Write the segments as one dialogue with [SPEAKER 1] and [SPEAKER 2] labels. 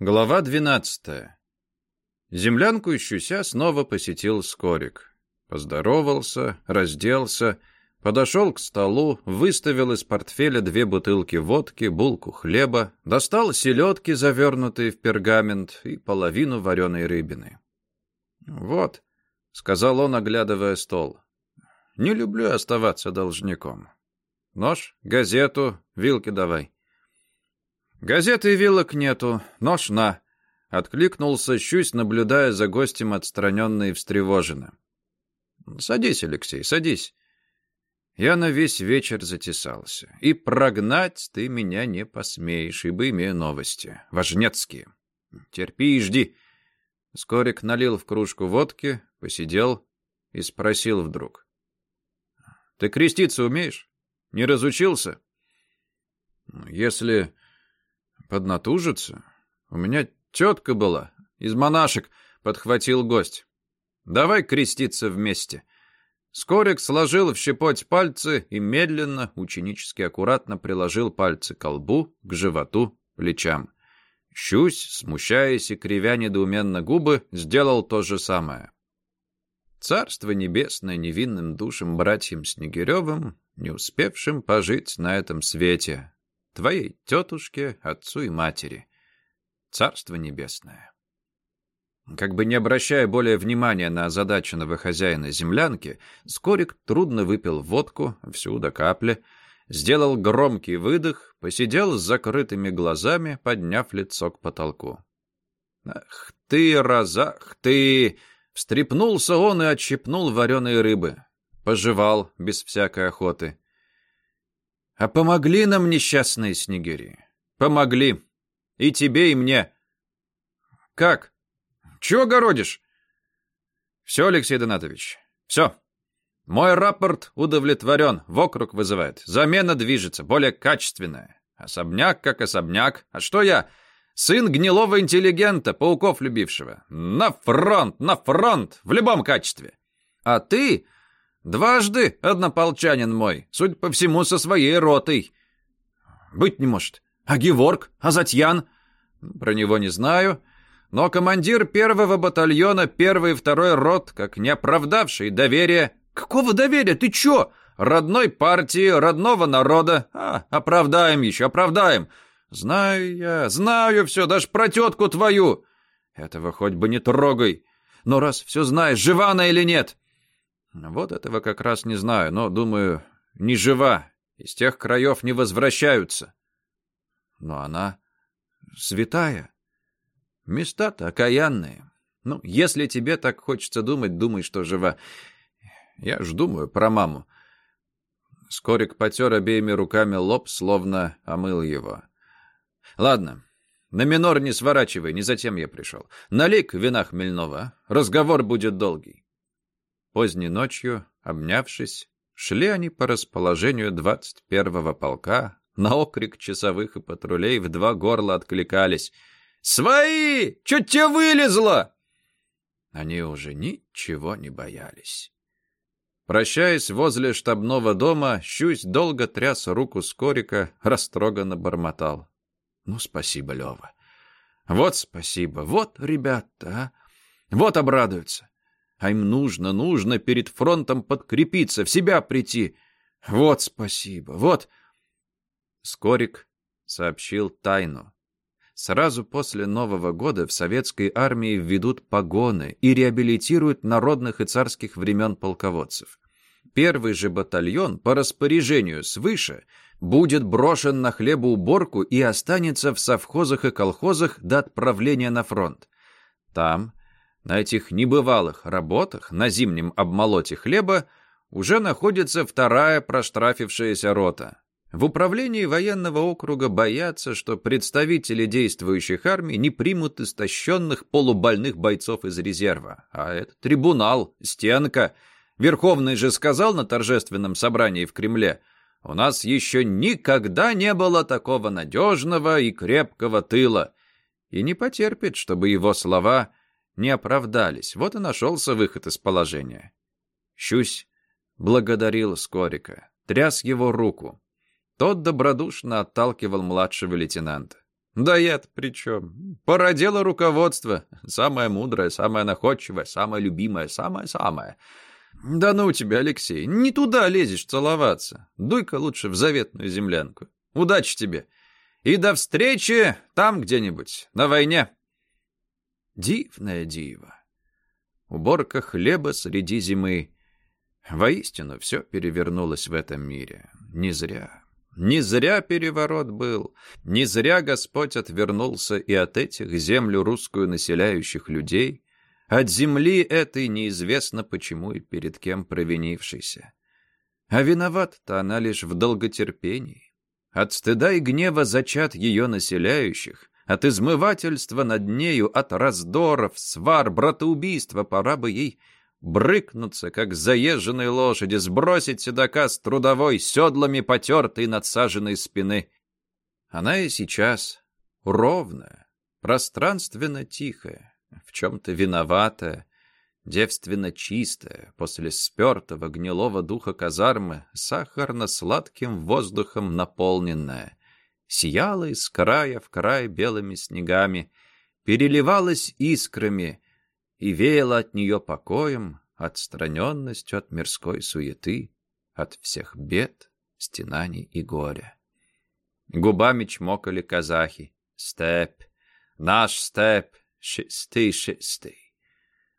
[SPEAKER 1] Глава двенадцатая. Землянку ищуся снова посетил Скорик. Поздоровался, разделся, подошел к столу, выставил из портфеля две бутылки водки, булку хлеба, достал селедки, завернутые в пергамент, и половину вареной рыбины. «Вот», — сказал он, оглядывая стол, — «не люблю оставаться должником. Нож, газету, вилки давай». «Газеты и вилок нету, нож на», — откликнулся Щусь, наблюдая за гостем отстраненно и встревоженно. «Садись, Алексей, садись». Я на весь вечер затесался. И прогнать ты меня не посмеешь, ибо имею новости. Важнецкие. Терпи и жди. Скорик налил в кружку водки, посидел и спросил вдруг. Ты креститься умеешь? Не разучился? Если поднатужиться. У меня тетка была, из монашек, подхватил гость. Давай креститься вместе. Скорик сложил в щепоть пальцы и медленно, ученически аккуратно приложил пальцы к лбу, к животу, плечам. Щусь, смущаясь и кривя недоуменно губы, сделал то же самое. Царство небесное невинным душам братьям Снегиревым, не успевшим пожить на этом свете, твоей тетушке, отцу и матери. Царство небесное. Как бы не обращая более внимания на озадаченного хозяина землянки, Скорик трудно выпил водку, всю до капли, сделал громкий выдох, посидел с закрытыми глазами, подняв лицо к потолку. «Ах ты, разах ты!» Встрепнулся он и отщипнул вареной рыбы. Пожевал без всякой охоты. А помогли нам несчастные снегири. Помогли. И тебе, и мне. Как? Чего городишь? Все, Алексей Донатович, все. Мой рапорт удовлетворен, в округ вызывает. Замена движется, более качественная. Особняк как особняк. А что я? Сын гнилого интеллигента, пауков любившего. На фронт, на фронт, в любом качестве. А ты Дважды однополчанин мой, судя по всему, со своей ротой. Быть не может. А Геворг? А Затьян? Про него не знаю. Но командир первого батальона, первый и второй рот, как не оправдавший доверия. Какого доверия? Ты чё? Родной партии, родного народа. А, оправдаем еще, оправдаем. Знаю я, знаю все, даже про тетку твою. Этого хоть бы не трогай. Но раз все знаешь, жива она или нет? Вот этого как раз не знаю, но, думаю, не жива. Из тех краев не возвращаются. Но она святая. Места-то окаянные. Ну, если тебе так хочется думать, думай, что жива. Я ж думаю про маму. Скорик потер обеими руками лоб, словно омыл его. Ладно, на минор не сворачивай, не затем я пришел. Налей вина хмельного, разговор будет долгий. Поздней ночью, обнявшись, шли они по расположению 21-го полка, на окрик часовых и патрулей в два горла откликались. «Свои! Чуть тебе вылезло!» Они уже ничего не боялись. Прощаясь возле штабного дома, Щусь долго тряс руку Скорика, растроганно бормотал. «Ну, спасибо, Лева. Вот спасибо. Вот ребята, а. Вот обрадуются. А им нужно, нужно перед фронтом подкрепиться, в себя прийти. Вот спасибо, вот. Скорик сообщил тайну. Сразу после Нового года в советской армии введут погоны и реабилитируют народных и царских времен полководцев. Первый же батальон по распоряжению свыше будет брошен на хлебоуборку и останется в совхозах и колхозах до отправления на фронт. Там на этих небывалых работах на зимнем обмолоте хлеба уже находится вторая проштрафившаяся рота. В управлении военного округа боятся, что представители действующих армий не примут истощенных полубольных бойцов из резерва. А это трибунал, стенка. Верховный же сказал на торжественном собрании в Кремле, «У нас еще никогда не было такого надежного и крепкого тыла» и не потерпит, чтобы его слова не оправдались. Вот и нашелся выход из положения. Щусь благодарил Скорика, тряс его руку. Тот добродушно отталкивал младшего лейтенанта. Да я-то при чем? Породело руководство. Самое мудрое, самое находчивое, самое любимое, самое-самое. Да ну тебя, Алексей, не туда лезешь целоваться. Дуй-ка лучше в заветную землянку. Удачи тебе. И до встречи там где-нибудь, на войне. Дивное диво. Уборка хлеба среди зимы. Воистину, все перевернулось в этом мире. Не зря. Не зря переворот был. Не зря Господь отвернулся и от этих землю русскую населяющих людей, от земли этой неизвестно почему и перед кем провинившейся. А виноват-то она лишь в долготерпении. От стыда и гнева зачат ее населяющих, от измывательства над нею, от раздоров, свар, братоубийства пора бы ей брыкнуться, как заезженной лошади, сбросить седока с трудовой, седлами потертой надсаженной спины. Она и сейчас ровная, пространственно тихая, в чем-то виноватая, девственно чистая, после спертого гнилого духа казармы, сахарно-сладким воздухом наполненная, сияла из края в край белыми снегами, переливалась искрами и веяла от нее покоем, отстраненностью от мирской суеты, от всех бед, стенаний и горя. Губами чмокали казахи. «Степь! Наш степь! Шестый, шестый!»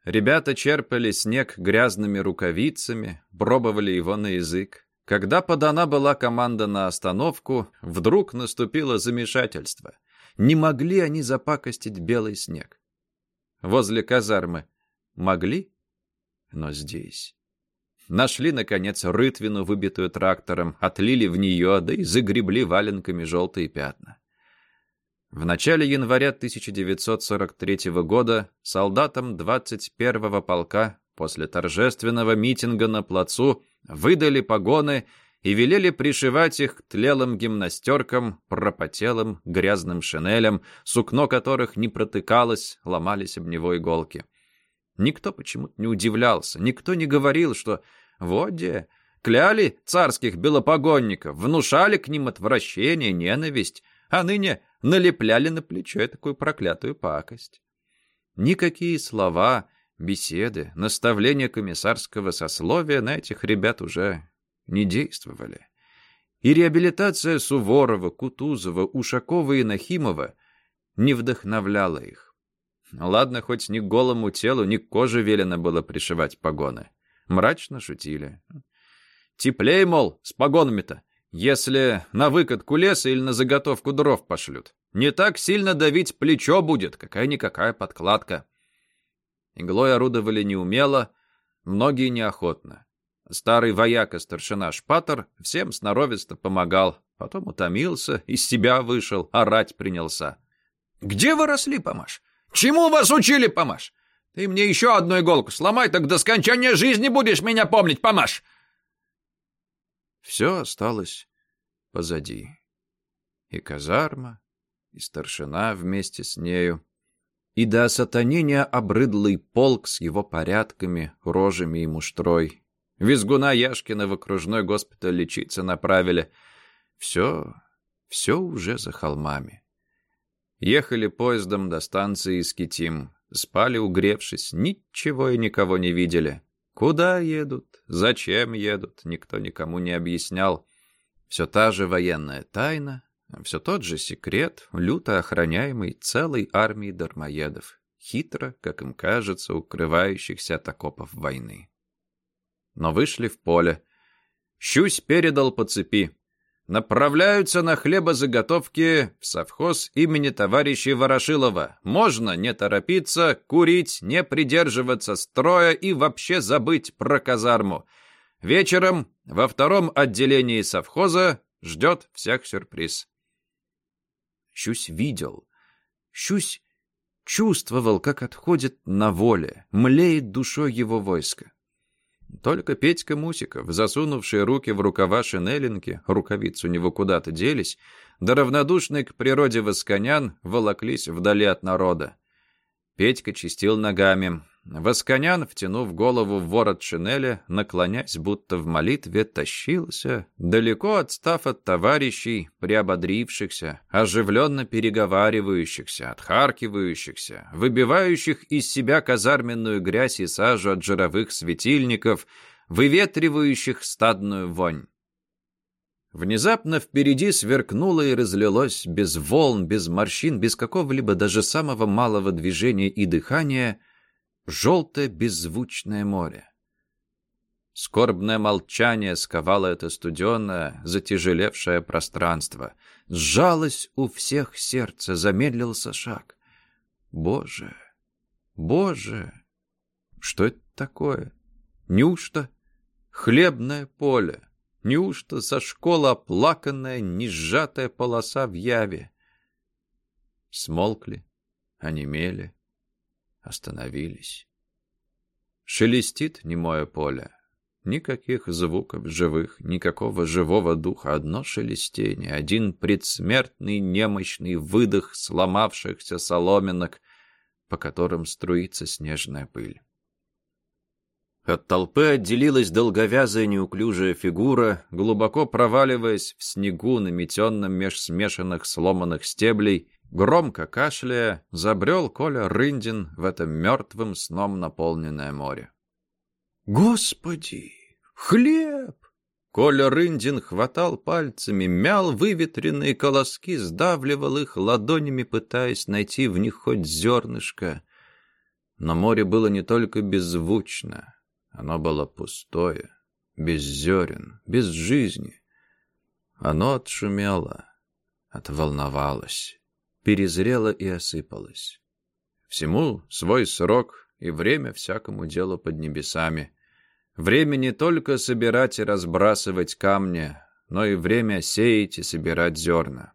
[SPEAKER 1] Ребята черпали снег грязными рукавицами, пробовали его на язык. Когда подана была команда на остановку, вдруг наступило замешательство. Не могли они запакостить белый снег. Возле казармы могли, но здесь... Нашли, наконец, рытвину, выбитую трактором, отлили в нее, да и загребли валенками желтые пятна. В начале января 1943 года солдатам 21-го полка после торжественного митинга на плацу выдали погоны и велели пришивать их к тлелым гимнастеркам, пропотелым, грязным шинелям, сукно которых не протыкалось, ломались об него иголки. Никто почему-то не удивлялся, никто не говорил, что «вот где...» Кляли царских белопогонников, внушали к ним отвращение, ненависть, а ныне налепляли на плечо такую проклятую пакость. Никакие слова, беседы, наставления комиссарского сословия на этих ребят уже не действовали. И реабилитация Суворова, Кутузова, Ушакова и Нахимова не вдохновляла их. Ладно, хоть ни к голому телу, ни к коже велено было пришивать погоны. Мрачно шутили. Теплей, мол, с погонами-то, если на выкатку леса или на заготовку дров пошлют. Не так сильно давить плечо будет, какая-никакая подкладка. Иглой орудовали неумело, многие неохотно. Старый вояка-старшина Шпатер всем сноровисто помогал, потом утомился, из себя вышел, орать принялся. «Где вы росли, Помаш? Чему вас учили, Помаш? Ты мне еще одну иголку сломай, так до скончания жизни будешь меня помнить, Помаш!» Все осталось позади. И казарма, и старшина вместе с нею, и до осатанения обрыдлый полк с его порядками, рожами и муштрой. Визгуна Яшкина в окружной госпиталь лечиться направили. Все, все уже за холмами. Ехали поездом до станции Искитим. Спали, угревшись, ничего и никого не видели. Куда едут, зачем едут, никто никому не объяснял. Все та же военная тайна, все тот же секрет, люто охраняемый целой армией дармоедов, хитро, как им кажется, укрывающихся от окопов войны но вышли в поле. Щусь передал по цепи. Направляются на хлебозаготовки в совхоз имени товарища Ворошилова. Можно не торопиться, курить, не придерживаться строя и вообще забыть про казарму. Вечером во втором отделении совхоза ждет всех сюрприз. Щусь видел. Щусь чувствовал, как отходит на воле, млеет душой его войска. Только Петька Мусиков, засунувший руки в рукава шинелинки, рукавицы у него куда-то делись, да равнодушный к природе восконян волоклись вдали от народа. Петька чистил ногами. Восконян, втянув голову в ворот шинели, наклонясь, будто в молитве, тащился, далеко отстав от товарищей, приободрившихся, оживленно переговаривающихся, отхаркивающихся, выбивающих из себя казарменную грязь и сажу от жировых светильников, выветривающих стадную вонь. Внезапно впереди сверкнуло и разлилось без волн, без морщин, без какого-либо даже самого малого движения и дыхания желтое беззвучное море. Скорбное молчание сковало это студенное, затяжелевшее пространство. Сжалось у всех сердце, замедлился шаг. Боже, Боже, что это такое? Неужто хлебное поле? Неужто со школы оплаканная, несжатая полоса в яве? Смолкли, онемели, остановились. Шелестит немое поле. Никаких звуков живых, никакого живого духа, одно шелестение, один предсмертный немощный выдох сломавшихся соломинок, по которым струится снежная пыль. От толпы отделилась долговязая неуклюжая фигура, глубоко проваливаясь в снегу, наметенном меж смешанных сломанных стеблей, громко кашляя, забрел Коля Рындин в это мертвым сном наполненное море. «Господи! Хлеб!» Коля Рындин хватал пальцами, мял выветренные колоски, сдавливал их ладонями, пытаясь найти в них хоть зернышко. Но море было не только беззвучно, оно было пустое, без зерен, без жизни. Оно отшумело, отволновалось, перезрело и осыпалось. Всему свой срок и время всякому делу под небесами. Время не только собирать и разбрасывать камни, но и время сеять и собирать зерна.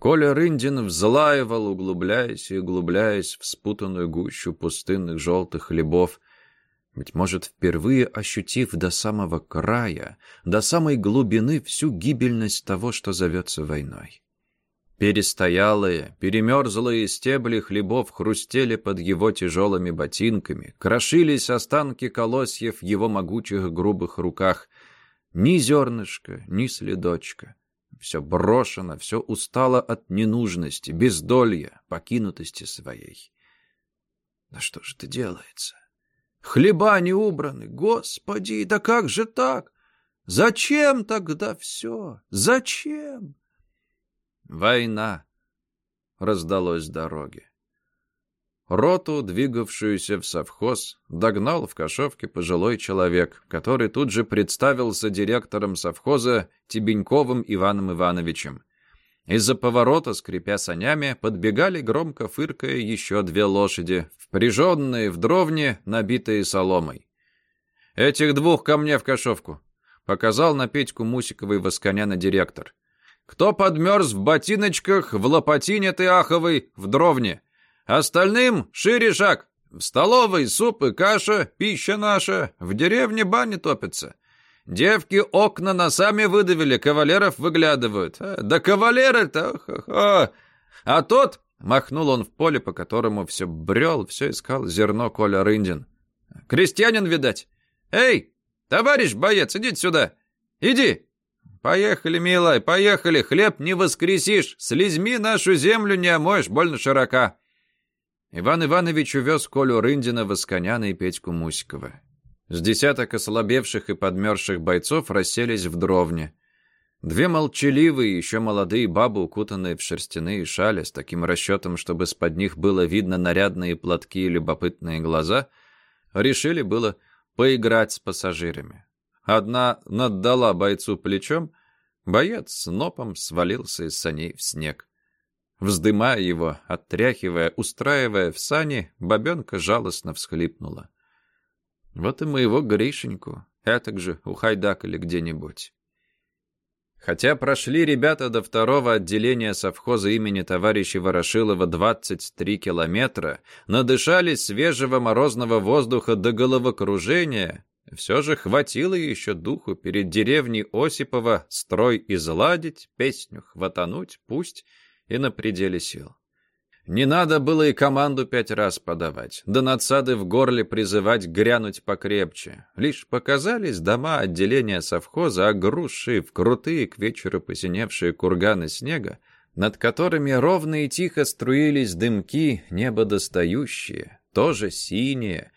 [SPEAKER 1] Коля Рындин взлаивал, углубляясь и углубляясь в спутанную гущу пустынных желтых хлебов, быть может, впервые ощутив до самого края, до самой глубины всю гибельность того, что зовется войной. Перестоялые, перемерзлые стебли хлебов хрустели под его тяжелыми ботинками, крошились останки колосьев в его могучих грубых руках. Ни зернышка, ни следочка. Все брошено, все устало от ненужности, бездолья, покинутости своей. Да что же это делается? Хлеба не убраны. Господи, да как же так? Зачем тогда все? Зачем? Война. Раздалось с дороги. Роту, двигавшуюся в совхоз, догнал в кошовке пожилой человек, который тут же представился директором совхоза Тебеньковым Иваном Ивановичем. Из-за поворота, скрипя санями, подбегали громко фыркая еще две лошади, впряженные в дровне, набитые соломой. «Этих двух ко мне в кошовку», — показал на Петьку Мусиковой Восконяна директор. «Кто подмерз в ботиночках, в лопатине ты аховой, в дровне? Остальным шире шаг. В столовой суп и каша, пища наша, в деревне бани топятся». Девки окна носами выдавили, кавалеров выглядывают. А, да кавалеры-то... А тот... Махнул он в поле, по которому все брел, все искал зерно Коля Рындин. «Крестьянин, видать? Эй, товарищ боец, идите сюда! Иди!» «Поехали, милая, поехали! Хлеб не воскресишь! Слезьми нашу землю не омоешь, больно широка!» Иван Иванович увез Колю Рындина, Восконяна и Петьку Мусикова. С десяток ослабевших и подмерзших бойцов расселись в дровне. Две молчаливые, еще молодые бабы, укутанные в шерстяные шали, с таким расчетом, чтобы с под них было видно нарядные платки и любопытные глаза, решили было поиграть с пассажирами. Одна наддала бойцу плечом, боец с нопом свалился из саней в снег. Вздымая его, оттряхивая, устраивая в сани, бабенка жалостно всхлипнула. Вот и моего Гришеньку, этак же ухайдакали где-нибудь. Хотя прошли ребята до второго отделения совхоза имени товарища Ворошилова 23 километра, надышались свежего морозного воздуха до головокружения, все же хватило еще духу перед деревней Осипова строй изладить, песню хватануть, пусть и на пределе сил. Не надо было и команду пять раз подавать, да надсады в горле призывать грянуть покрепче. Лишь показались дома отделения совхоза, огрузшие в крутые к вечеру посиневшие курганы снега, над которыми ровно и тихо струились дымки, небо достающие, тоже синие.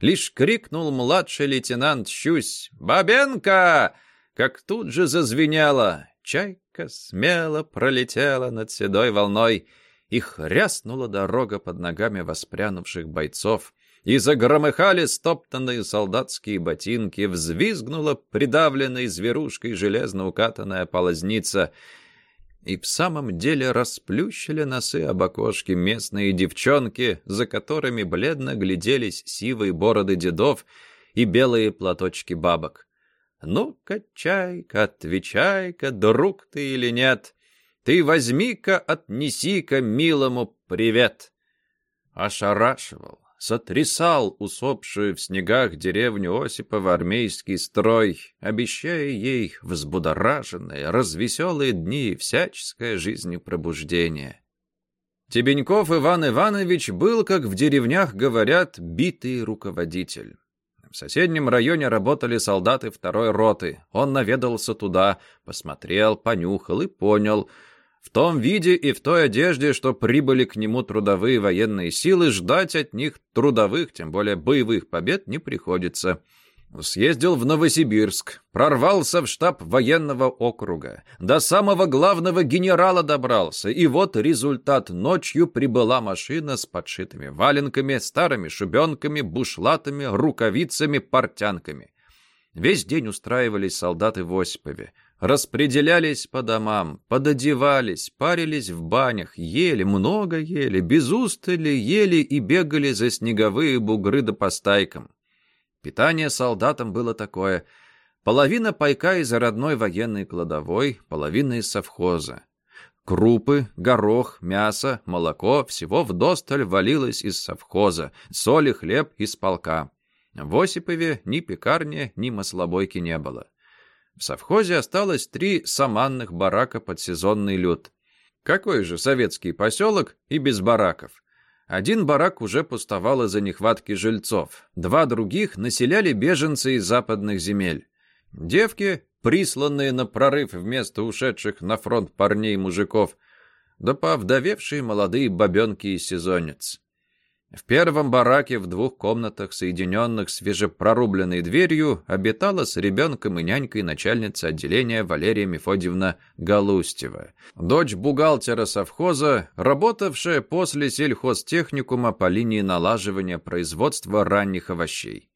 [SPEAKER 1] Лишь крикнул младший лейтенант Щусь «Бабенко!» Как тут же зазвенело. Чайка смело пролетела над седой волной — и хряснула дорога под ногами воспрянувших бойцов, и загромыхали стоптанные солдатские ботинки, взвизгнула придавленной зверушкой железно укатанная полозница, и в самом деле расплющили носы об окошки местные девчонки, за которыми бледно гляделись сивые бороды дедов и белые платочки бабок. «Ну-ка, чайка, отвечай-ка, друг ты или нет?» Ты возьми-ка, отнеси-ка милому привет. Ошарашивал, сотрясал усопшую в снегах деревню Осипова армейский строй, обещая ей взбудораженные, развеселые дни и всяческое жизнепробуждение. Тебеньков Иван Иванович был, как в деревнях говорят, битый руководитель. В соседнем районе работали солдаты второй роты. Он наведался туда, посмотрел, понюхал и понял — в том виде и в той одежде, что прибыли к нему трудовые военные силы, ждать от них трудовых, тем более боевых побед, не приходится. Съездил в Новосибирск, прорвался в штаб военного округа, до самого главного генерала добрался, и вот результат. Ночью прибыла машина с подшитыми валенками, старыми шубенками, бушлатами, рукавицами, портянками. Весь день устраивались солдаты в Осипове. Распределялись по домам, пододевались, парились в банях, ели, много ели, без устали ели и бегали за снеговые бугры да по стайкам. Питание солдатам было такое. Половина пайка из родной военной кладовой, половина из совхоза. Крупы, горох, мясо, молоко — всего вдосталь валилось из совхоза, соль и хлеб из полка. В Осипове ни пекарни, ни маслобойки не было. В совхозе осталось три саманных барака под сезонный лед. Какой же советский поселок и без бараков? Один барак уже пустовал из-за нехватки жильцов. Два других населяли беженцы из западных земель. Девки, присланные на прорыв вместо ушедших на фронт парней мужиков, да повдовевшие молодые бабенки и сезонец. В первом бараке в двух комнатах, соединенных свежепрорубленной дверью, обитала с ребенком и нянькой начальница отделения Валерия Мефодьевна Галустева, дочь бухгалтера совхоза, работавшая после сельхозтехникума по линии налаживания производства ранних овощей.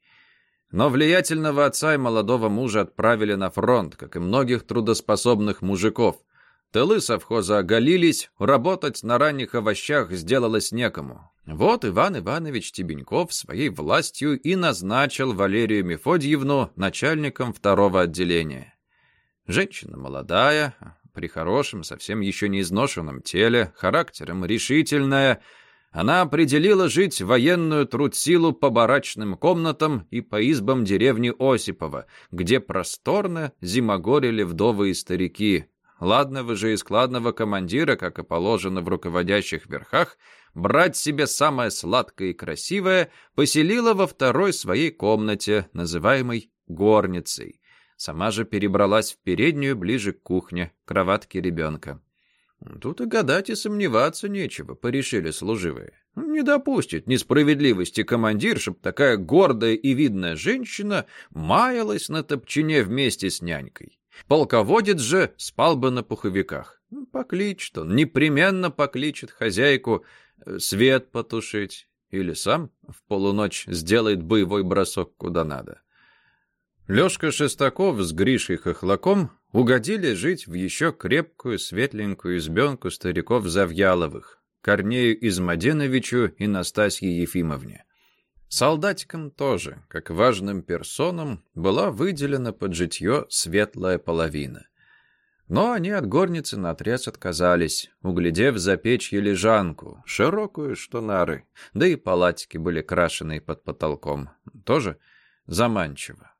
[SPEAKER 1] Но влиятельного отца и молодого мужа отправили на фронт, как и многих трудоспособных мужиков. Тылы совхоза оголились, работать на ранних овощах сделалось некому. Вот Иван Иванович Тебеньков своей властью и назначил Валерию Мефодьевну начальником второго отделения. Женщина молодая, при хорошем, совсем еще не изношенном теле, характером решительная, она определила жить военную трудсилу по барачным комнатам и по избам деревни Осипова, где просторно зимогорели вдовы и старики, ладного же и складного командира, как и положено в руководящих верхах, брать себе самое сладкое и красивое, поселила во второй своей комнате, называемой горницей. Сама же перебралась в переднюю ближе к кухне, кроватке ребенка. Тут и гадать и сомневаться нечего, порешили служивые. Не допустит несправедливости командир, чтоб такая гордая и видная женщина маялась на топчине вместе с нянькой. Полководец же спал бы на пуховиках. Ну, покличет он, непременно покличет хозяйку э, свет потушить или сам в полуночь сделает боевой бросок куда надо. Лёшка Шестаков с Гришей Хохлаком угодили жить в еще крепкую светленькую избенку стариков Завьяловых, Корнею Измаденовичу и Настасье Ефимовне. Солдатикам тоже, как важным персонам, была выделена под житье светлая половина. Но они от горницы наотрез отказались, углядев за печью лежанку, широкую, что нары, да и палатики были крашены под потолком, тоже заманчиво.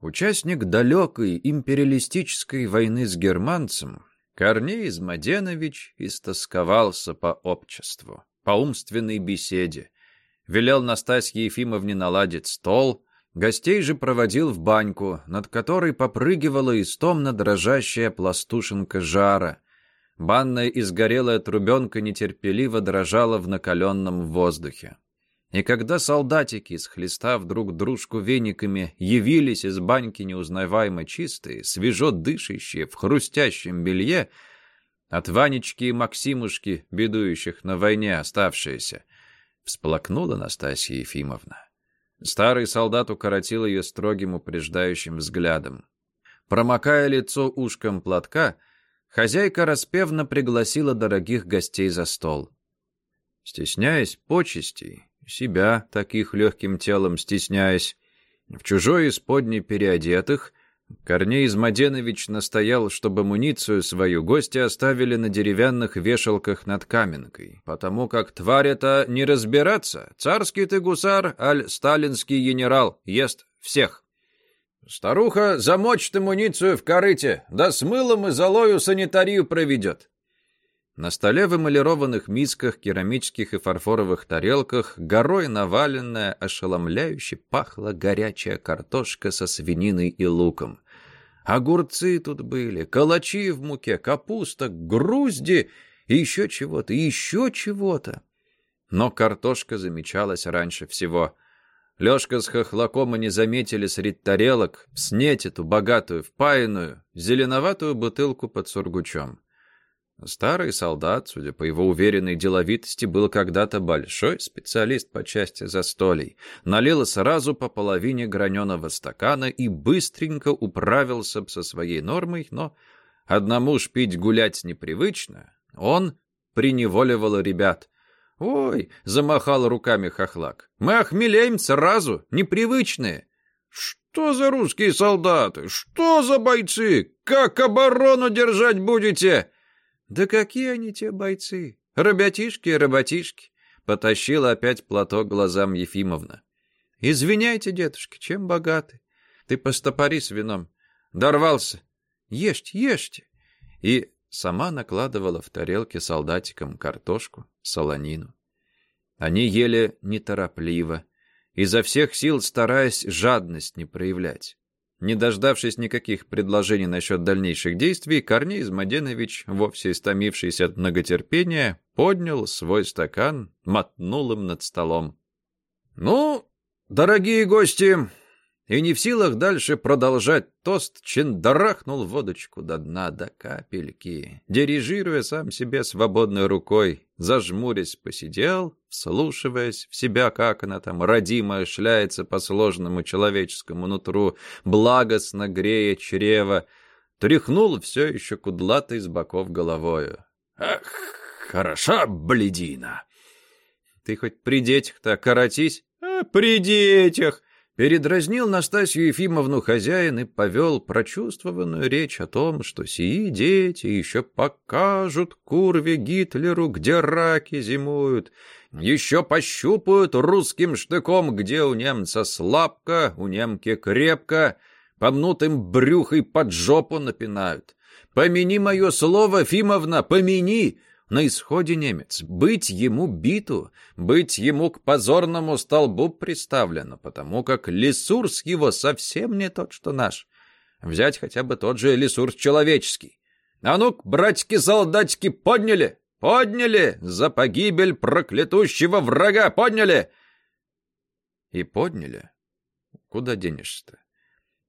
[SPEAKER 1] Участник далекой империалистической войны с германцем, Корней Измаденович истосковался по обществу. по умственной беседе. Велел Настасье Ефимовне наладить стол, гостей же проводил в баньку, над которой попрыгивала истомно дрожащая пластушенка жара. Банная изгорелая трубенка нетерпеливо дрожала в накаленном воздухе. И когда солдатики, схлестав друг дружку вениками, явились из баньки неузнаваемо чистые, свежо дышащие, в хрустящем белье, от Ванечки и Максимушки, бедующих на войне оставшиеся, всплакнула Настасья Ефимовна. Старый солдат укоротил ее строгим упреждающим взглядом. Промокая лицо ушком платка, хозяйка распевно пригласила дорогих гостей за стол. Стесняясь почестей, себя, таких легким телом стесняясь. В чужой исподней переодетых, Корней Измаденович настоял, чтобы муницию свою гости оставили на деревянных вешалках над каменкой, потому как тварь это не разбираться, царский ты гусар, аль сталинский генерал, ест всех. Старуха замочит муницию в корыте, да с мылом и золою санитарию проведет. На столе в эмалированных мисках, керамических и фарфоровых тарелках горой наваленная, ошеломляюще пахла горячая картошка со свининой и луком. Огурцы тут были, калачи в муке, капуста, грузди и еще чего-то, еще чего-то. Но картошка замечалась раньше всего. Лёшка с хохлаком и не заметили среди тарелок снеть эту богатую, впаянную, зеленоватую бутылку под сургучом. Старый солдат, судя по его уверенной деловитости, был когда-то большой специалист по части застолий. Налил сразу по половине граненого стакана и быстренько управился со своей нормой, но одному ж пить гулять непривычно. Он приневоливал ребят. «Ой!» — замахал руками хохлак. «Мы охмелеем сразу, непривычные!» «Что за русские солдаты? Что за бойцы? Как оборону держать будете?» «Да какие они те бойцы? Работишки работишки!» Потащила опять платок глазам Ефимовна. «Извиняйте, дедушка, чем богаты? Ты постопори с вином. Дорвался. Ешьте, ешьте!» И сама накладывала в тарелки солдатикам картошку, солонину. Они ели неторопливо, изо всех сил стараясь жадность не проявлять. Не дождавшись никаких предложений насчет дальнейших действий, Корней Измаденович, вовсе истомившийся от многотерпения, поднял свой стакан, мотнул им над столом. «Ну, дорогие гости, и не в силах дальше продолжать тост, чиндарахнул водочку до дна до капельки, дирижируя сам себе свободной рукой, зажмурясь, посидел, вслушиваясь в себя, как она там родимая шляется по сложному человеческому нутру, благостно грея чрево, тряхнул все еще кудлатой с боков головою. «Ах, хороша бледина!» «Ты хоть при детях-то коротись?» а, «При детях!» Передразнил Настасью Ефимовну хозяин и повел прочувствованную речь о том, что сии дети еще покажут курве Гитлеру, где раки зимуют, еще пощупают русским штыком, где у немца слабко, у немки крепко, помнут им брюхой под жопу напинают. Помяни мое слово, Фимовна, помяни! На исходе немец. Быть ему биту, быть ему к позорному столбу приставлено, потому как ресурс его совсем не тот, что наш. Взять хотя бы тот же ресурс человеческий. А ну-ка, братики-солдатики, подняли! Подняли! За погибель проклятущего врага подняли! И подняли. Куда денешься-то?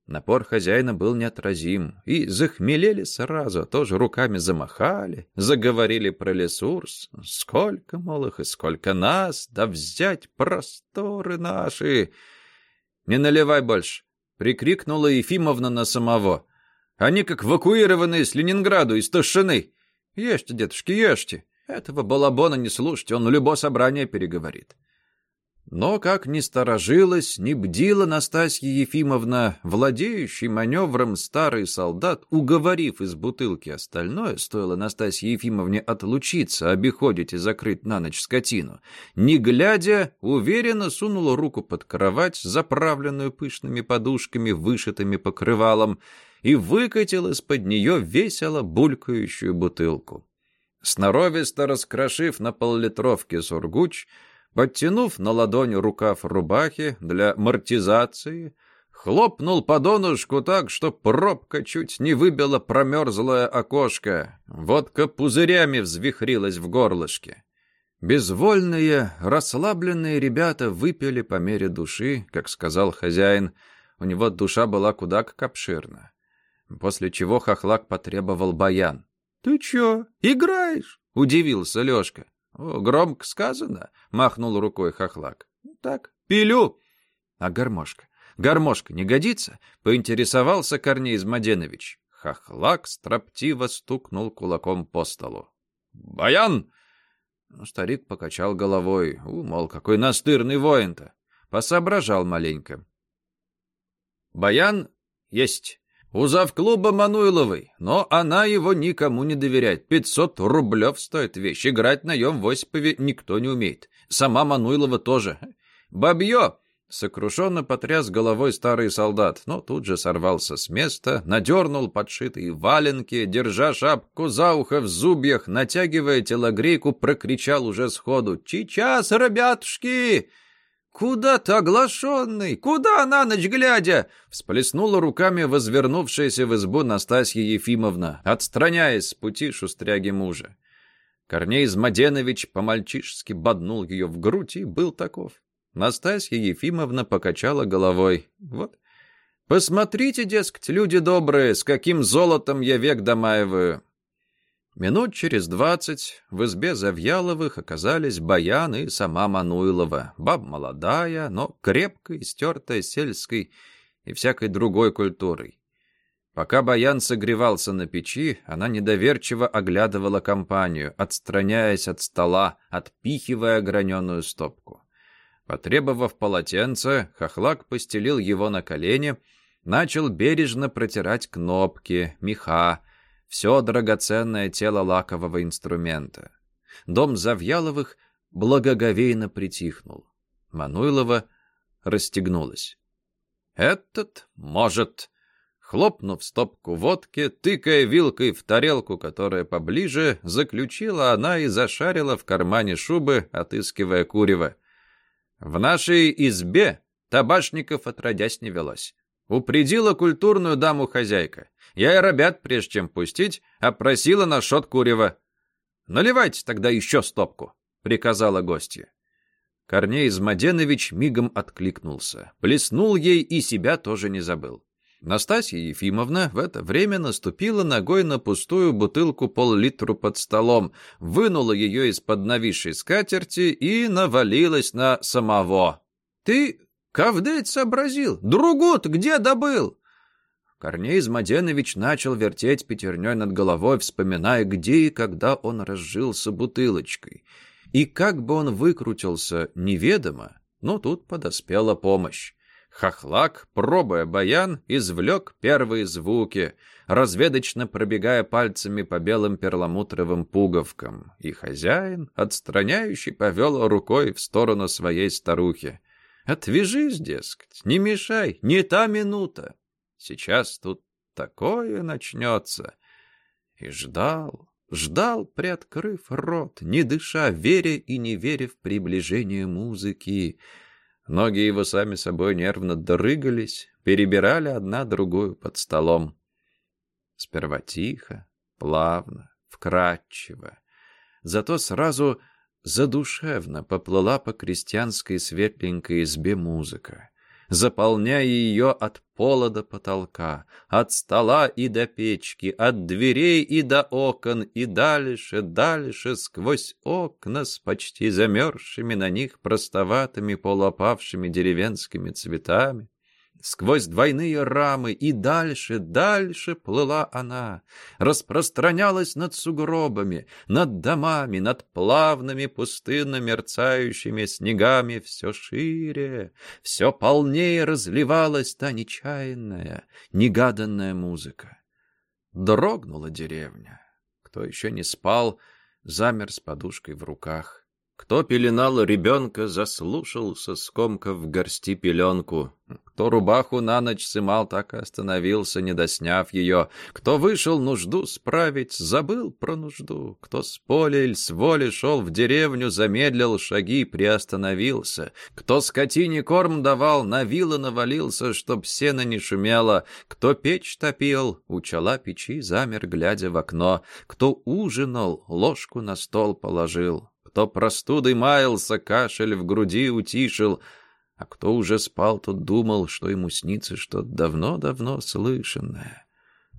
[SPEAKER 1] Напор хозяина был неотразим, и захмелели сразу, тоже руками замахали, заговорили про ресурс. Сколько, мол, их и сколько нас, да взять просторы наши. Не наливай больше, прикрикнула Ефимовна на самого. Они как эвакуированные с Ленинграду из Тушины. Ешьте, дедушки, ешьте. Этого балабона не слушайте, он любое собрание переговорит. Но, как ни сторожилась, ни бдила Настасья Ефимовна, владеющий маневром старый солдат, уговорив из бутылки остальное, стоило Настасье Ефимовне отлучиться, обиходить и закрыть на ночь скотину, не глядя, уверенно сунула руку под кровать, заправленную пышными подушками, вышитыми покрывалом, и выкатил из-под нее весело булькающую бутылку. Сноровисто раскрошив на поллитровке сургуч, подтянув на ладонь рукав рубахи для мортизации, хлопнул по донышку так, что пробка чуть не выбила промерзлое окошко. Водка пузырями взвихрилась в горлышке. Безвольные, расслабленные ребята выпили по мере души, как сказал хозяин. У него душа была куда как обширна. После чего хохлак потребовал баян. «Ты чё, играешь?» — удивился Лёшка. «Громко сказано», — махнул рукой хохлак. «Так, пилю». «А гармошка? Гармошка не годится?» — поинтересовался Корней Измаденович. Хохлак строптиво стукнул кулаком по столу. «Баян!» ну, Старик покачал головой. У, мол, какой настырный воин-то. Посоображал маленько. «Баян есть. У завклуба Мануиловой, но она его никому не доверяет. Пятьсот рублев стоит вещь. Играть на нем в Осипове никто не умеет. Сама Мануилова тоже. Бабье!» Сокрушенно потряс головой старый солдат, но тут же сорвался с места, надернул подшитые валенки, держа шапку за ухо в зубьях, натягивая телогрейку, прокричал уже сходу «Сейчас, ребятушки!» «Куда ты, оглашенный? Куда на ночь глядя?» Всплеснула руками возвернувшаяся в избу Настасья Ефимовна, отстраняясь с пути шустряги мужа. Корней Змаденович по-мальчишески боднул ее в грудь и был таков. Настасья Ефимовна покачала головой. «Вот, посмотрите, дескать, люди добрые, с каким золотом я век домаиваю. Минут через двадцать в избе Завьяловых оказались Баян и сама Мануилова. Баб молодая, но крепкая, стертая сельской и всякой другой культурой. Пока Баян согревался на печи, она недоверчиво оглядывала компанию, отстраняясь от стола, отпихивая граненую стопку. Потребовав полотенце, хохлак постелил его на колени, начал бережно протирать кнопки, меха, все драгоценное тело лакового инструмента. Дом Завьяловых благоговейно притихнул. Мануйлова расстегнулась. «Этот может...» Хлопнув стопку водки, тыкая вилкой в тарелку, которая поближе, заключила она и зашарила в кармане шубы, отыскивая курево. «В нашей избе табашников отродясь не велось. Упредила культурную даму хозяйка. Я и ребят, прежде чем пустить, опросила на шот курева. «Наливайте тогда еще стопку», — приказала гостья. Корней Измаденович мигом откликнулся. Плеснул ей и себя тоже не забыл. Настасья Ефимовна в это время наступила ногой на пустую бутылку пол-литру под столом, вынула ее из-под нависшей скатерти и навалилась на самого. «Ты, ковдеть, сообразил? Другут где добыл?» Корней Измаденович начал вертеть пятерней над головой, вспоминая, где и когда он разжился бутылочкой. И как бы он выкрутился, неведомо, но тут подоспела помощь. Хохлак, пробуя баян, извлек первые звуки, разведочно пробегая пальцами по белым перламутровым пуговкам, и хозяин, отстраняющий, повел рукой в сторону своей старухи. «Отвяжись, дескать, не мешай, не та минута!» Сейчас тут такое начнется. И ждал, ждал, приоткрыв рот, не дыша, веря и не веря в приближение музыки. Ноги его сами собой нервно дрыгались, перебирали одна другую под столом. Сперва тихо, плавно, вкрадчиво. Зато сразу задушевно поплыла по крестьянской светленькой избе музыка заполняя ее от пола до потолка, от стола и до печки, от дверей и до окон, и дальше, дальше, сквозь окна с почти замерзшими на них простоватыми полуопавшими деревенскими цветами, Сквозь двойные рамы и дальше, дальше плыла она, распространялась над сугробами, над домами, над плавными пустынно мерцающими снегами все шире, все полнее разливалась та нечаянная, негаданная музыка. Дрогнула деревня. Кто еще не спал, замер с подушкой в руках. Кто пеленал ребенка, заслушался, скомкав в горсти пеленку. Кто рубаху на ночь сымал, так и остановился, не досняв ее. Кто вышел нужду справить, забыл про нужду. Кто с поля или с воли шел в деревню, замедлил шаги, приостановился. Кто скотине корм давал, на вилы навалился, чтоб сено не шумело. Кто печь топил, у чала печи замер, глядя в окно. Кто ужинал, ложку на стол положил. Кто простудой маялся, кашель в груди утишил, а кто уже спал, тот думал, что ему снится что-то давно-давно слышанное,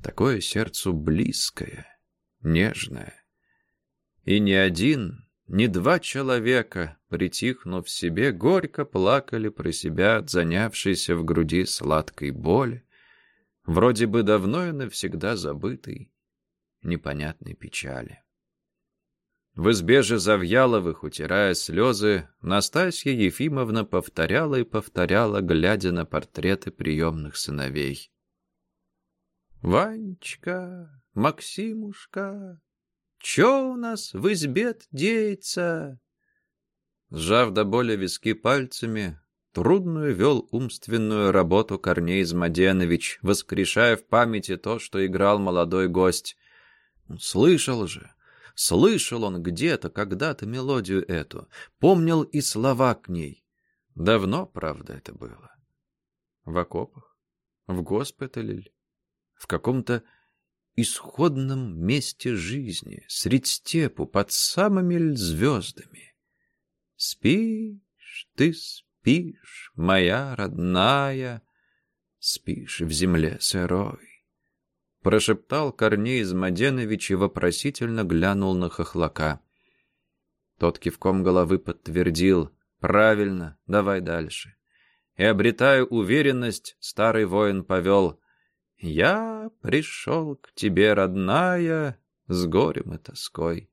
[SPEAKER 1] такое сердцу близкое, нежное. И ни один, ни два человека, притихнув себе, горько плакали про себя от занявшейся в груди сладкой боли, вроде бы давно и навсегда забытой, непонятной печали. В избе же Завьяловых, утирая слезы, Настасья Ефимовна повторяла и повторяла, глядя на портреты приемных сыновей. «Ванечка, Максимушка, чё у нас в избе деется?» Сжав до боли виски пальцами, трудную вел умственную работу Корней Змаденович, воскрешая в памяти то, что играл молодой гость. Слышал же, Слышал он где-то, когда-то мелодию эту, помнил и слова к ней. Давно, правда, это было. В окопах, в госпитале, в каком-то исходном месте жизни, средь степу, под самыми звездами. Спишь, ты спишь, моя родная, спишь в земле сырой. Прошептал Корней Измаденович и вопросительно глянул на хохлака. Тот кивком головы подтвердил. «Правильно, давай дальше». И, обретая уверенность, старый воин повел. «Я пришел к тебе, родная, с горем и тоской».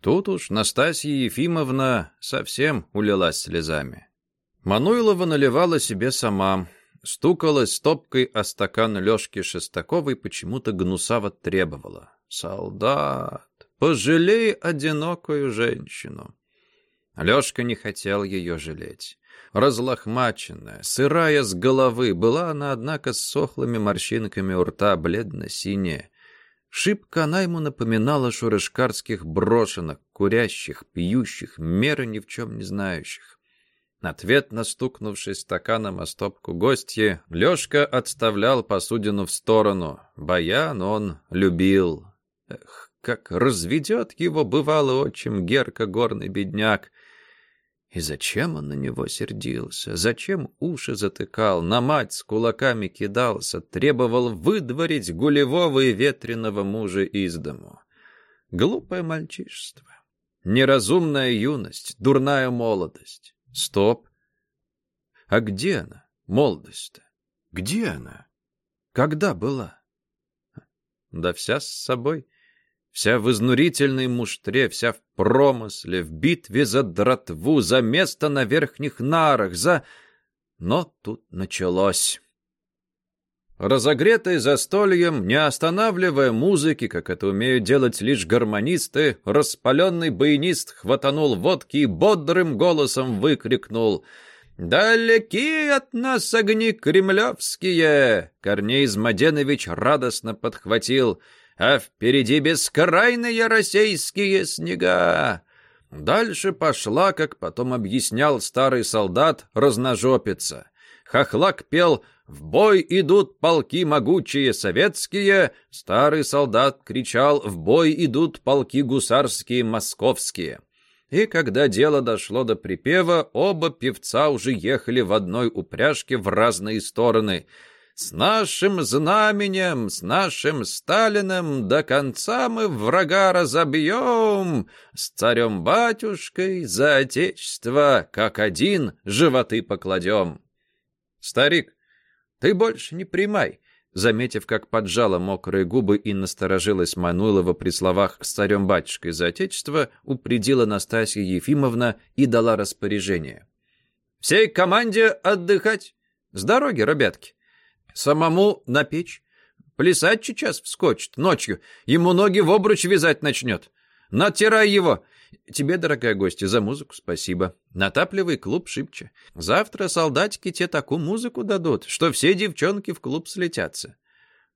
[SPEAKER 1] Тут уж Настасья Ефимовна совсем улилась слезами. Мануилова наливала себе сама — стукалась стопкой о стакан Лёшки Шестаковой, почему-то гнусаво требовала. «Солдат, пожалей одинокую женщину!» Лёшка не хотел её жалеть. Разлохмаченная, сырая с головы, была она, однако, с сохлыми морщинками у рта, бледно-синяя. Шибко она ему напоминала шурышкарских брошенок, курящих, пьющих, меры ни в чем не знающих. Ответно стукнувшись стаканом о стопку гостьи, Лёшка отставлял посудину в сторону. Баян он любил. Эх, как разведет его бывало отчим Герка горный бедняк. И зачем он на него сердился? Зачем уши затыкал, на мать с кулаками кидался, требовал выдворить гулевого и ветреного мужа из дому? Глупое мальчишество, неразумная юность, дурная молодость. Стоп. А где она, молодость-то? Где она? Когда была? Да вся с собой. Вся в изнурительной муштре, вся в промысле, в битве за дратву, за место на верхних нарах, за... Но тут началось. Разогретый застольем, не останавливая музыки, как это умеют делать лишь гармонисты, распаленный баянист хватанул водки и бодрым голосом выкрикнул «Далеки от нас огни кремлевские!» Корней Змаденович радостно подхватил «А впереди бескрайные российские снега!» Дальше пошла, как потом объяснял старый солдат, разножопица. Хохлак пел «В бой идут полки могучие советские!» Старый солдат кричал «В бой идут полки гусарские московские!» И когда дело дошло до припева, оба певца уже ехали в одной упряжке в разные стороны. «С нашим знаменем, с нашим Сталиным до конца мы врага разобьем! С царем-батюшкой за отечество, как один, животы покладем!» «Старик, ты больше не примай!» Заметив, как поджала мокрые губы и насторожилась Мануилова при словах «с царем-батюшкой за отечество», упредила Настасья Ефимовна и дала распоряжение. «Всей команде отдыхать! С дороги, ребятки! Самому на печь! Плясать сейчас вскочит ночью, ему ноги в обруч вязать начнет! Натирай его! Тебе, дорогая гостья, за музыку спасибо. Натапливай клуб шибче. Завтра солдатики тебе такую музыку дадут, что все девчонки в клуб слетятся.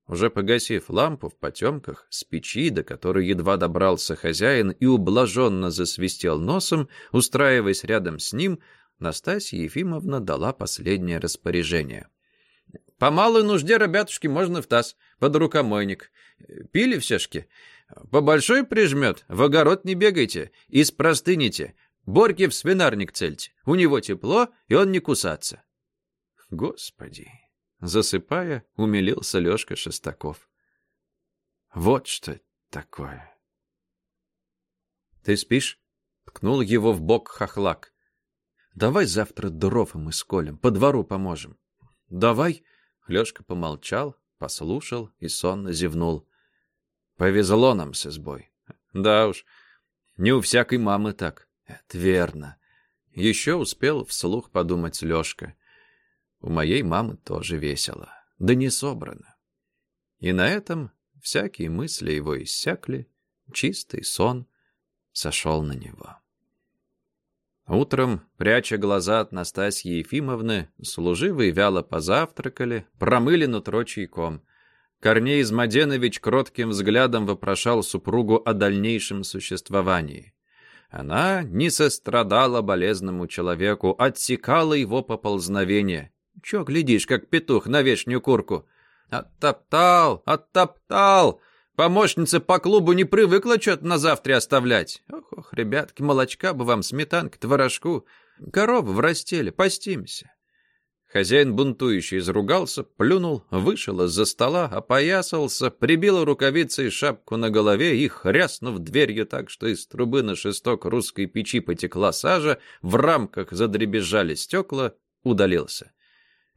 [SPEAKER 1] Уже погасив лампу в потемках, с печи, до которой едва добрался хозяин и ублаженно засвистел носом, устраиваясь рядом с ним, Настасья Ефимовна дала последнее распоряжение. «По малой нужде, ребятушки, можно в таз, под рукомойник. Пили всешки? По большой прижмет, в огород не бегайте, и спростыните. Борьки в свинарник цельте, у него тепло, и он не кусаться». Господи! Засыпая, умилился Лёшка Шестаков. Вот что такое. «Ты спишь?» — ткнул его в бок хохлак. «Давай завтра дров мы сколем, по двору поможем». «Давай!» — Лёшка помолчал, послушал и сонно зевнул. «Повезло нам с избой». «Да уж, не у всякой мамы так». «Это верно». Еще успел вслух подумать Лёшка. У моей мамы тоже весело, да не собрано. И на этом всякие мысли его иссякли, чистый сон сошел на него. Утром, пряча глаза от Настасьи Ефимовны, служивые вяло позавтракали, промыли нутро чайком. Корней Измаденович кротким взглядом вопрошал супругу о дальнейшем существовании. Она не сострадала болезному человеку, отсекала его поползновение. Чё глядишь, как петух на вешнюю курку? Оттоптал, оттоптал. Помощница по клубу не привыкла что-то на завтра оставлять. Ох, ох, ребятки, молочка бы вам, сметанки, творожку. Корова в растеле, постимся. Хозяин бунтующий изругался, плюнул, вышел из-за стола, опоясался, прибил рукавицей шапку на голове и, хряснув дверью так, что из трубы на шесток русской печи потекла сажа, в рамках задребезжали стекла, удалился.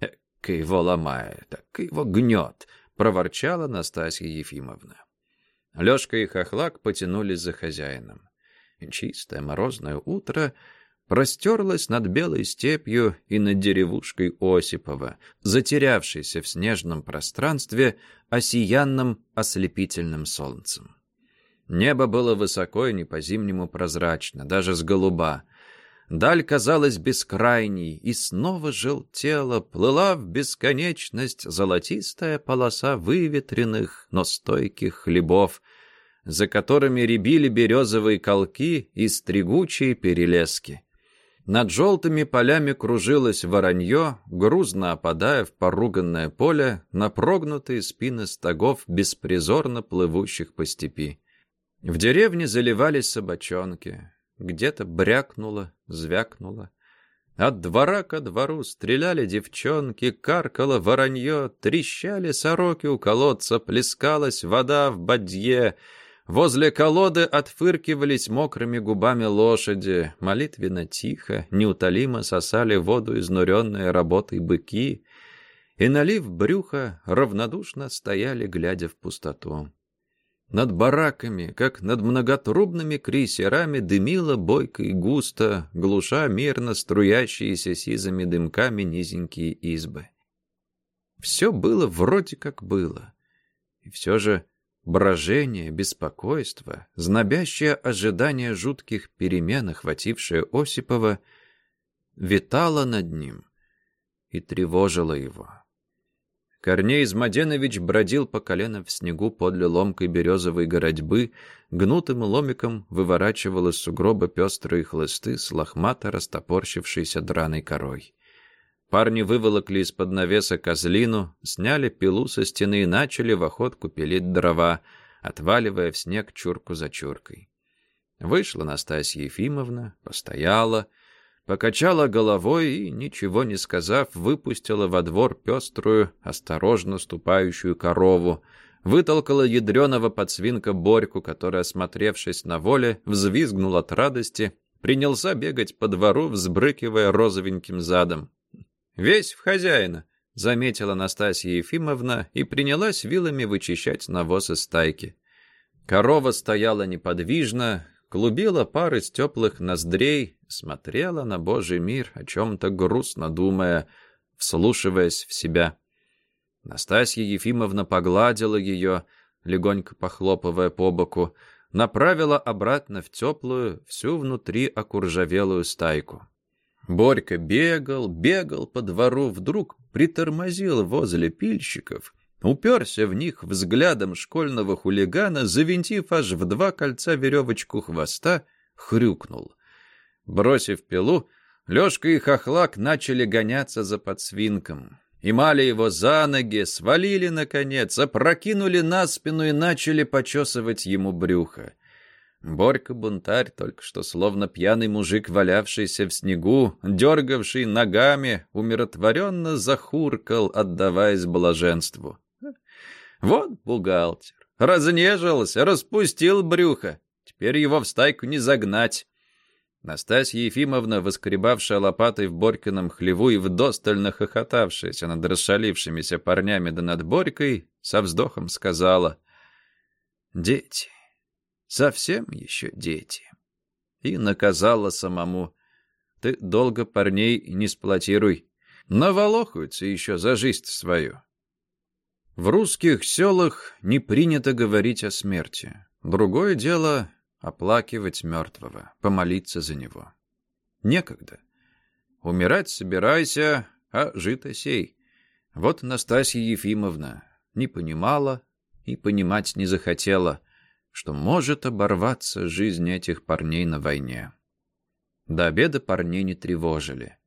[SPEAKER 1] «Эк его ломает, так его гнет», — проворчала Настасья Ефимовна. Лёшка и Хохлак потянулись за хозяином. Чистое морозное утро простерлось над белой степью и над деревушкой Осипова, затерявшейся в снежном пространстве, осиянным ослепительным солнцем. Небо было высоко и не по-зимнему прозрачно, даже с голуба. Даль казалась бескрайней, и снова желтела, плыла в бесконечность золотистая полоса выветренных, но стойких хлебов, за которыми рябили березовые колки и стригучие перелески. Над желтыми полями кружилось воронье, грузно опадая в поруганное поле на прогнутые спины стогов, беспризорно плывущих по степи. В деревне заливались собачонки. Где-то брякнуло, звякнуло. От двора ко двору стреляли девчонки, каркало воронье, трещали сороки у колодца, плескалась вода в бадье. Возле колоды отфыркивались мокрыми губами лошади, молитвенно тихо, неутолимо сосали воду изнуренные работой быки, и, налив брюха, равнодушно стояли, глядя в пустоту. Над бараками, как над многотрубными крейсерами, дымило бойко и густо, глуша мирно струящиеся сизыми дымками низенькие избы. Все было вроде как было. И все же брожение, беспокойство, знобящее ожидание жутких перемен, охватившее Осипова, витало над ним и тревожило его. Корней Измаденович бродил по колено в снегу подле ломкой березовой городьбы, гнутым ломиком выворачивал из сугроба пестрые хлысты с лохмато растопорщившейся драной корой. Парни выволокли из-под навеса козлину, сняли пилу со стены и начали в охотку пилить дрова, отваливая в снег чурку за чуркой. Вышла Настасья Ефимовна, постояла, покачала головой и, ничего не сказав, выпустила во двор пеструю, осторожно ступающую корову, вытолкала ядреного подсвинка Борьку, который, осмотревшись на воле, взвизгнул от радости, принялся бегать по двору, взбрыкивая розовеньким задом. «Весь в хозяина», — заметила Настасья Ефимовна и принялась вилами вычищать навоз из стайки. Корова стояла неподвижно, клубила пар из теплых ноздрей, смотрела на Божий мир, о чем-то грустно думая, вслушиваясь в себя. Настасья Ефимовна погладила ее, легонько похлопывая по боку, направила обратно в теплую, всю внутри окуржавелую стайку. Борька бегал, бегал по двору, вдруг притормозил возле пильщиков, уперся в них взглядом школьного хулигана, завинтив аж в два кольца веревочку хвоста, хрюкнул. Бросив пилу, Лёшка и Хохлак начали гоняться за подсвинком. Имали его за ноги, свалили, наконец, опрокинули на спину и начали почесывать ему брюхо. Борька-бунтарь, только что словно пьяный мужик, валявшийся в снегу, дергавший ногами, умиротворенно захуркал, отдаваясь блаженству. Вот бухгалтер. Разнежился, распустил брюхо. Теперь его в стайку не загнать. Настасья Ефимовна, воскребавшая лопатой в Борькином хлеву и вдостально хохотавшаяся над расшалившимися парнями да над Борькой, со вздохом сказала «Дети, совсем еще дети». И наказала самому «Ты долго парней не сплотируй, наволохаются еще за жизнь свою». В русских селах не принято говорить о смерти. Другое дело оплакивать мертвого, помолиться за него. Некогда. Умирать собирайся, а жито сей. Вот Настасья Ефимовна не понимала и понимать не захотела, что может оборваться жизнь этих парней на войне. До обеда парней не тревожили.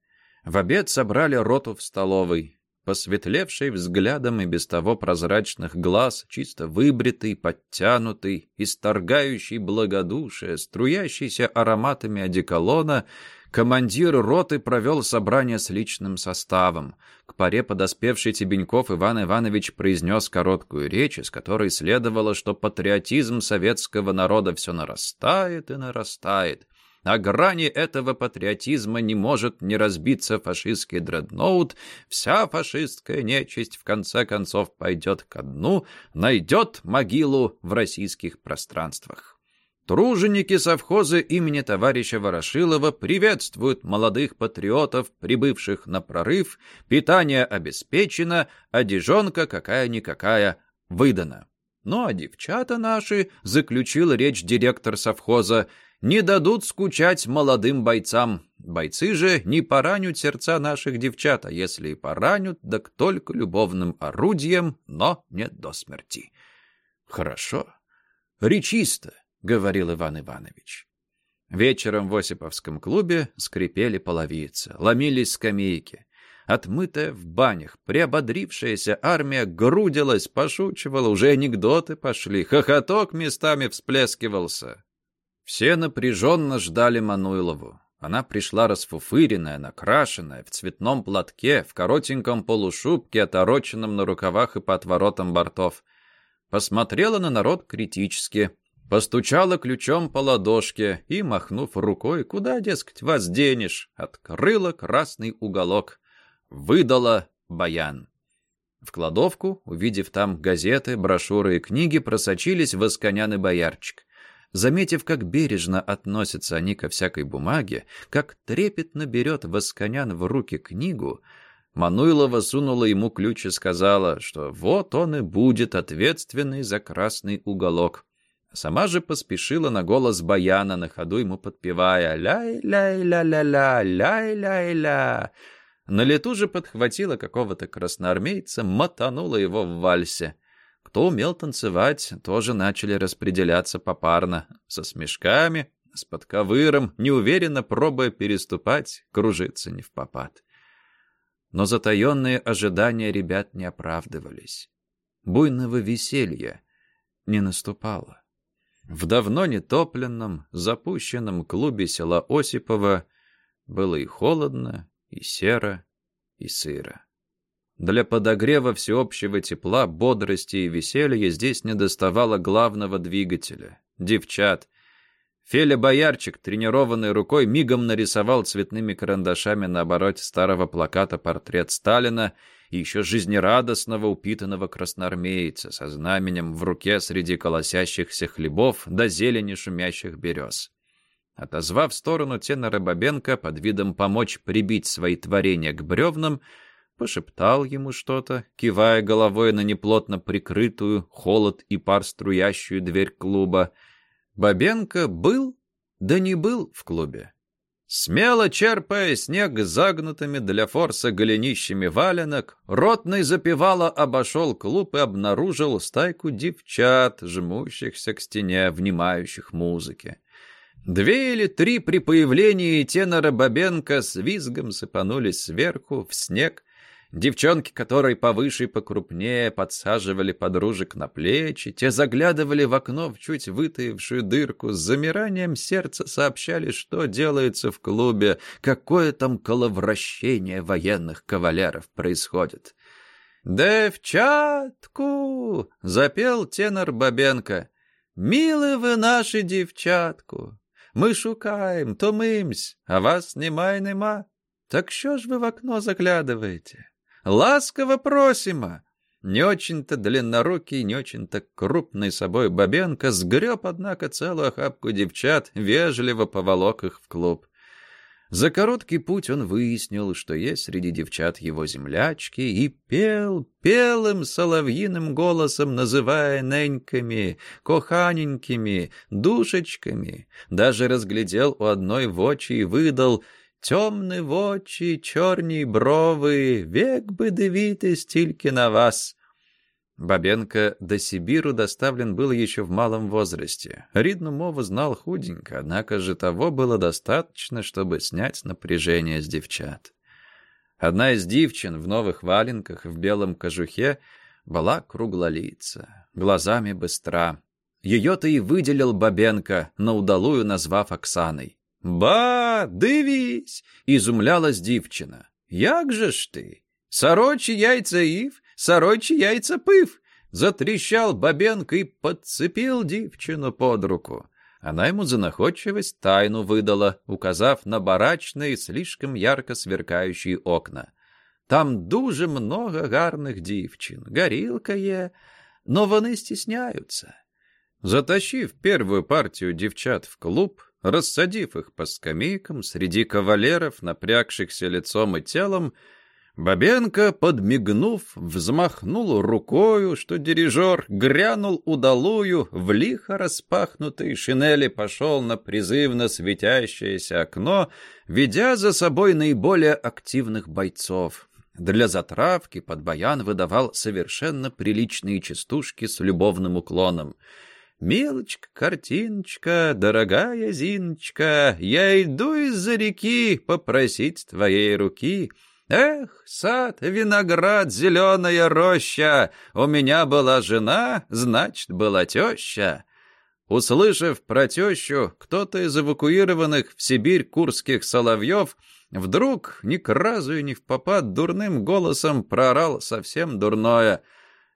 [SPEAKER 1] В обед собрали роту в столовой, посветлевший взглядом и без того прозрачных глаз, чисто выбритый, подтянутый, исторгающий благодушие, струящийся ароматами одеколона, командир роты провел собрание с личным составом. К паре подоспевший Тебеньков Иван Иванович произнес короткую речь, из которой следовало, что патриотизм советского народа все нарастает и нарастает. На грани этого патриотизма не может не разбиться фашистский дредноут, вся фашистская нечисть в конце концов пойдет ко дну, найдет могилу в российских пространствах. Труженики совхоза имени товарища Ворошилова приветствуют молодых патриотов, прибывших на прорыв, питание обеспечено, одежонка какая-никакая выдана. Ну а девчата наши, заключил речь директор совхоза, не дадут скучать молодым бойцам. Бойцы же не поранят сердца наших девчат, а если и поранят, так только любовным орудием, но не до смерти. Хорошо. Речисто, говорил Иван Иванович. Вечером в Осиповском клубе скрипели половицы, ломились скамейки. Отмытая в банях, приободрившаяся армия грудилась, пошучивала, уже анекдоты пошли, хохоток местами всплескивался. Все напряженно ждали Мануилову. Она пришла расфуфыренная, накрашенная, в цветном платке, в коротеньком полушубке, отороченном на рукавах и по отворотам бортов. Посмотрела на народ критически, постучала ключом по ладошке и, махнув рукой, куда, дескать, вас денешь, открыла красный уголок. Выдала баян. В кладовку, увидев там газеты, брошюры и книги, просочились восконян и боярчик. Заметив, как бережно относятся они ко всякой бумаге, как трепетно берет Восконян в руки книгу, Мануйлова сунула ему ключ и сказала, что вот он и будет ответственный за красный уголок. Сама же поспешила на голос баяна, на ходу ему подпевая «Ляй-ляй-ля-ля-ля, ляй-ляй-ля». На лету же подхватила какого-то красноармейца, мотанула его в вальсе. Кто умел танцевать, тоже начали распределяться попарно, со смешками, с подковыром, неуверенно пробуя переступать, кружиться не в попад. Но затаенные ожидания ребят не оправдывались. Буйного веселья не наступало. В давно нетопленном, запущенном клубе села Осипова было и холодно, и серо, и сыро. Для подогрева всеобщего тепла, бодрости и веселья здесь недоставало главного двигателя — девчат. Феля Боярчик, тренированной рукой, мигом нарисовал цветными карандашами на обороте старого плаката портрет Сталина и еще жизнерадостного упитанного красноармейца со знаменем в руке среди колосящихся хлебов до зелени шумящих берез. Отозвав в сторону тенора Бабенко под видом помочь прибить свои творения к бревнам, пошептал ему что-то, кивая головой на неплотно прикрытую, холод и пар струящую дверь клуба. Бабенко был, да не был в клубе. Смело черпая снег загнутыми для форса голенищами валенок, ротный запевало обошел клуб и обнаружил стайку девчат, жмущихся к стене, внимающих музыке. Две или три при появлении тенора Бабенко с визгом сыпанулись сверху в снег, Девчонки, которые повыше и покрупнее, подсаживали подружек на плечи, те заглядывали в окно в чуть вытаившую дырку, с замиранием сердца сообщали, что делается в клубе, какое там коловращение военных кавалеров происходит. «Девчатку!» — запел тенор Бабенко. «Милы вы наши девчатку! Мы шукаем, то мимсь, а вас нема и нема. Так що ж ви в окно заглядываете?» Ласково просимо!» Не очень-то длиннорукий, не очень-то крупный собой Бабенко сгреб, однако, целую охапку девчат, вежливо поволок их в клуб. За короткий путь он выяснил, что есть среди девчат его землячки, и пел, пел им соловьиным голосом, называя неньками, коханенькими, душечками. Даже разглядел у одной в очи и выдал — Темні в очі, чорні брови, век бы дивитесь тільки на вас. Бабенко до Сибиру доставлен был еще в малом возрасте. Ридну мову знал худенько, однако же того было достаточно, чтобы снять напряжение с девчат. Одна из девчин в новых валенках в белом кожухе была круглолица, глазами быстра. Ее-то и выделил Бабенко, на удалую назвав Оксаной. Ба, дивись, ізумлялась дівчина. Як же ж ти? Сорочі яйца ив, сорочі яйца пив. Затрещал Бабенко и подцепил девчину под руку. Она ему за находчивость тайну выдала, указав на барачные, слишком ярко сверкающие окна. Там дуже много гарных дівчин, горилка є, но вони стесняются. Затащив первую партию девчат в клуб, Рассадив их по скамейкам среди кавалеров, напрягшихся лицом и телом, Бабенко, подмигнув, взмахнул рукою, что дирижер грянул удалую, в лихо распахнутой шинели пошел на призывно светящееся окно, ведя за собой наиболее активных бойцов. Для затравки под баян выдавал совершенно приличные частушки с любовным уклоном — «Милочка, картиночка, дорогая Зиночка, я иду из-за реки попросить твоей руки». Эх, сад, виноград, зеленая роща, у меня была жена, значит, была теща. Услышав про тещу, кто-то из эвакуированных в Сибирь курских соловьев вдруг ни к разу и ни в попад дурным голосом проорал совсем дурное —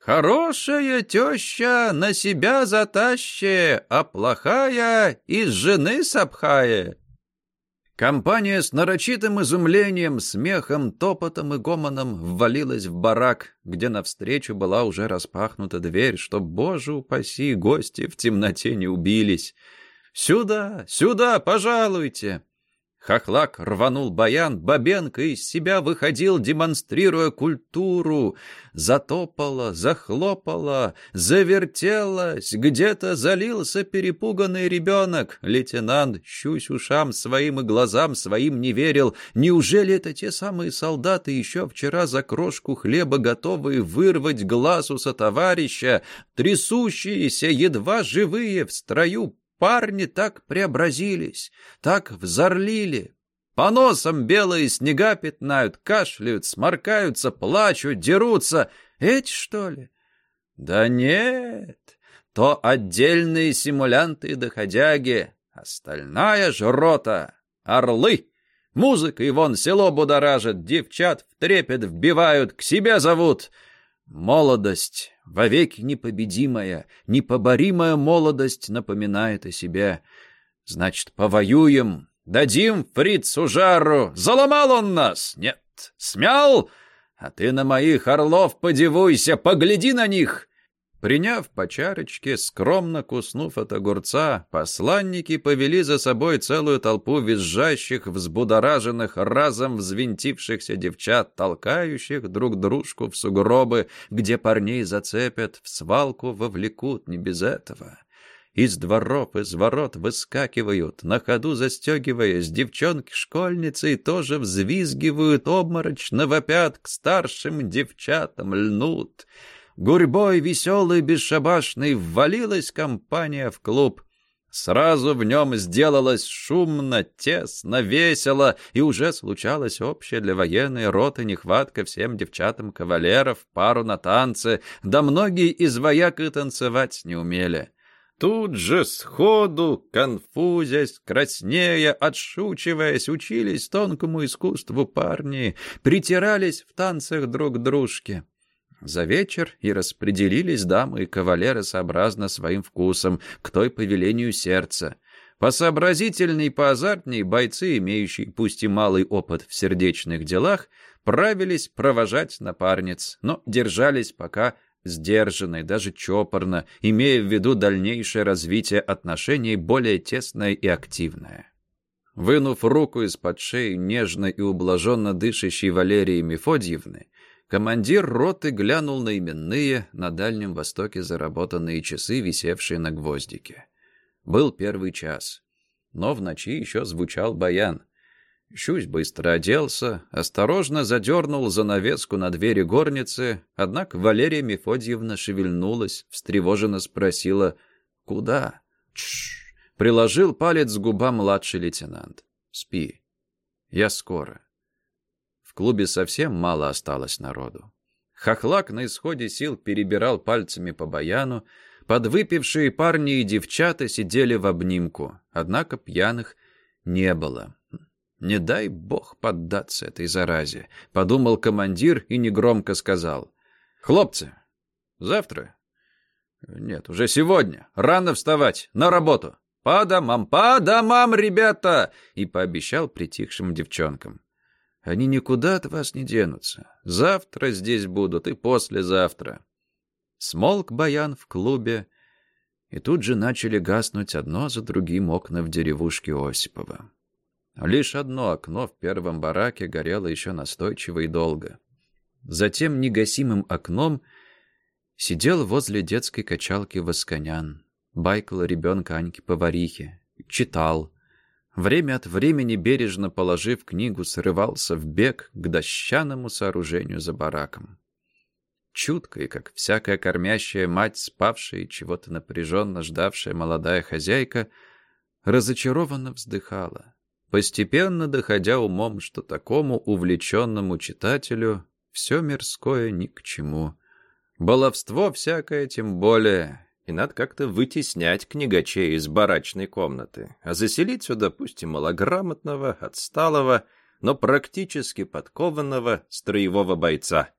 [SPEAKER 1] Хорошая теща на себя затаще, а плохая из жены сапхае. Компания с нарочитым изумлением, смехом, топотом и гомоном ввалилась в барак, где навстречу была уже распахнута дверь, чтоб, боже упаси, гости в темноте не убились. «Сюда, сюда, пожалуйте!» Хохлак рванул баян, Бабенко из себя выходил, демонстрируя культуру. Затопало, захлопало, завертелось, где-то залился перепуганный ребенок. Лейтенант, щусь ушам своим и глазам своим не верил. Неужели это те самые солдаты, еще вчера за крошку хлеба готовые вырвать глаз у сотоварища, трясущиеся, едва живые, в строю Парни так преобразились, так взорлили. По носам белые снега пятнают, кашляют, сморкаются, плачут, дерутся. Эти, что ли? Да нет, то отдельные симулянты и доходяги. Остальная ж рота — орлы. Музыка и вон село будоражит, девчат в трепет вбивают, к себе зовут. Молодость вовеки непобедимая, непоборимая молодость напоминает о себе. Значит, повоюем, дадим фрицу жару. Заломал он нас? Нет. Смял? А ты на моих орлов подивуйся, погляди на них. Приняв по чарочке, скромно куснув от огурца, посланники повели за собой целую толпу визжащих, взбудораженных, разом взвинтившихся девчат, толкающих друг дружку в сугробы, где парней зацепят, в свалку вовлекут, не без этого. Из дворов, из ворот выскакивают, на ходу застегиваясь, девчонки-школьницы тоже взвизгивают, обморочно вопят, к старшим девчатам льнут. Гурьбой веселый, бесшабашный, ввалилась компания в клуб. Сразу в нем сделалось шумно, тесно, весело, и уже случалась общая для военной роты нехватка всем девчатам кавалеров, пару на танцы, да многие из вояк и танцевать не умели. Тут же сходу, конфузясь, краснея, отшучиваясь, учились тонкому искусству парни, притирались в танцах друг к дружке. За вечер и распределились дамы и кавалеры сообразно своим вкусом, к той повелению сердца. Посообразительней, поазартней бойцы, имеющие пусть и малый опыт в сердечных делах, правились провожать напарниц, но держались пока сдержанно и даже чопорно, имея в виду дальнейшее развитие отношений более тесное и активное. Вынув руку из-под шеи нежно и ублаженно дышащей Валерии Мефодьевны, Командир роты глянул на именные на Дальнем Востоке заработанные часы, висевшие на гвоздике. Был первый час, но в ночи еще звучал баян. Щусь быстро оделся, осторожно задернул занавеску на двери горницы, однако Валерия Мефодьевна шевельнулась, встревоженно спросила «Куда?» «Тш!» — приложил палец к губам младший лейтенант. «Спи. Я скоро» клубе совсем мало осталось народу. Хохлак на исходе сил перебирал пальцами по баяну, подвыпившие парни и девчата сидели в обнимку, однако пьяных не было. «Не дай бог поддаться этой заразе», — подумал командир и негромко сказал. «Хлопцы, завтра?» «Нет, уже сегодня. Рано вставать. На работу. По домам, по домам, ребята!» И пообещал притихшим девчонкам. Они никуда от вас не денутся. Завтра здесь будут и послезавтра. Смолк баян в клубе, и тут же начали гаснуть одно за другим окна в деревушке Осипова. Лишь одно окно в первом бараке горело еще настойчиво и долго. Затем негасимым окном сидел возле детской качалки Восконян, байкал ребенка Аньки-поварихи, читал — Время от времени, бережно положив книгу, срывался в бег к дощаному сооружению за бараком. Чуткая, как всякая кормящая мать, спавшая и чего-то напряженно ждавшая молодая хозяйка, разочарованно вздыхала, постепенно доходя умом, что такому увлеченному читателю все мирское ни к чему. Баловство всякое тем более, и надо как-то вытеснять книгачей из барачной комнаты, а заселить сюда пусть и малограмотного, отсталого, но практически подкованного строевого бойца.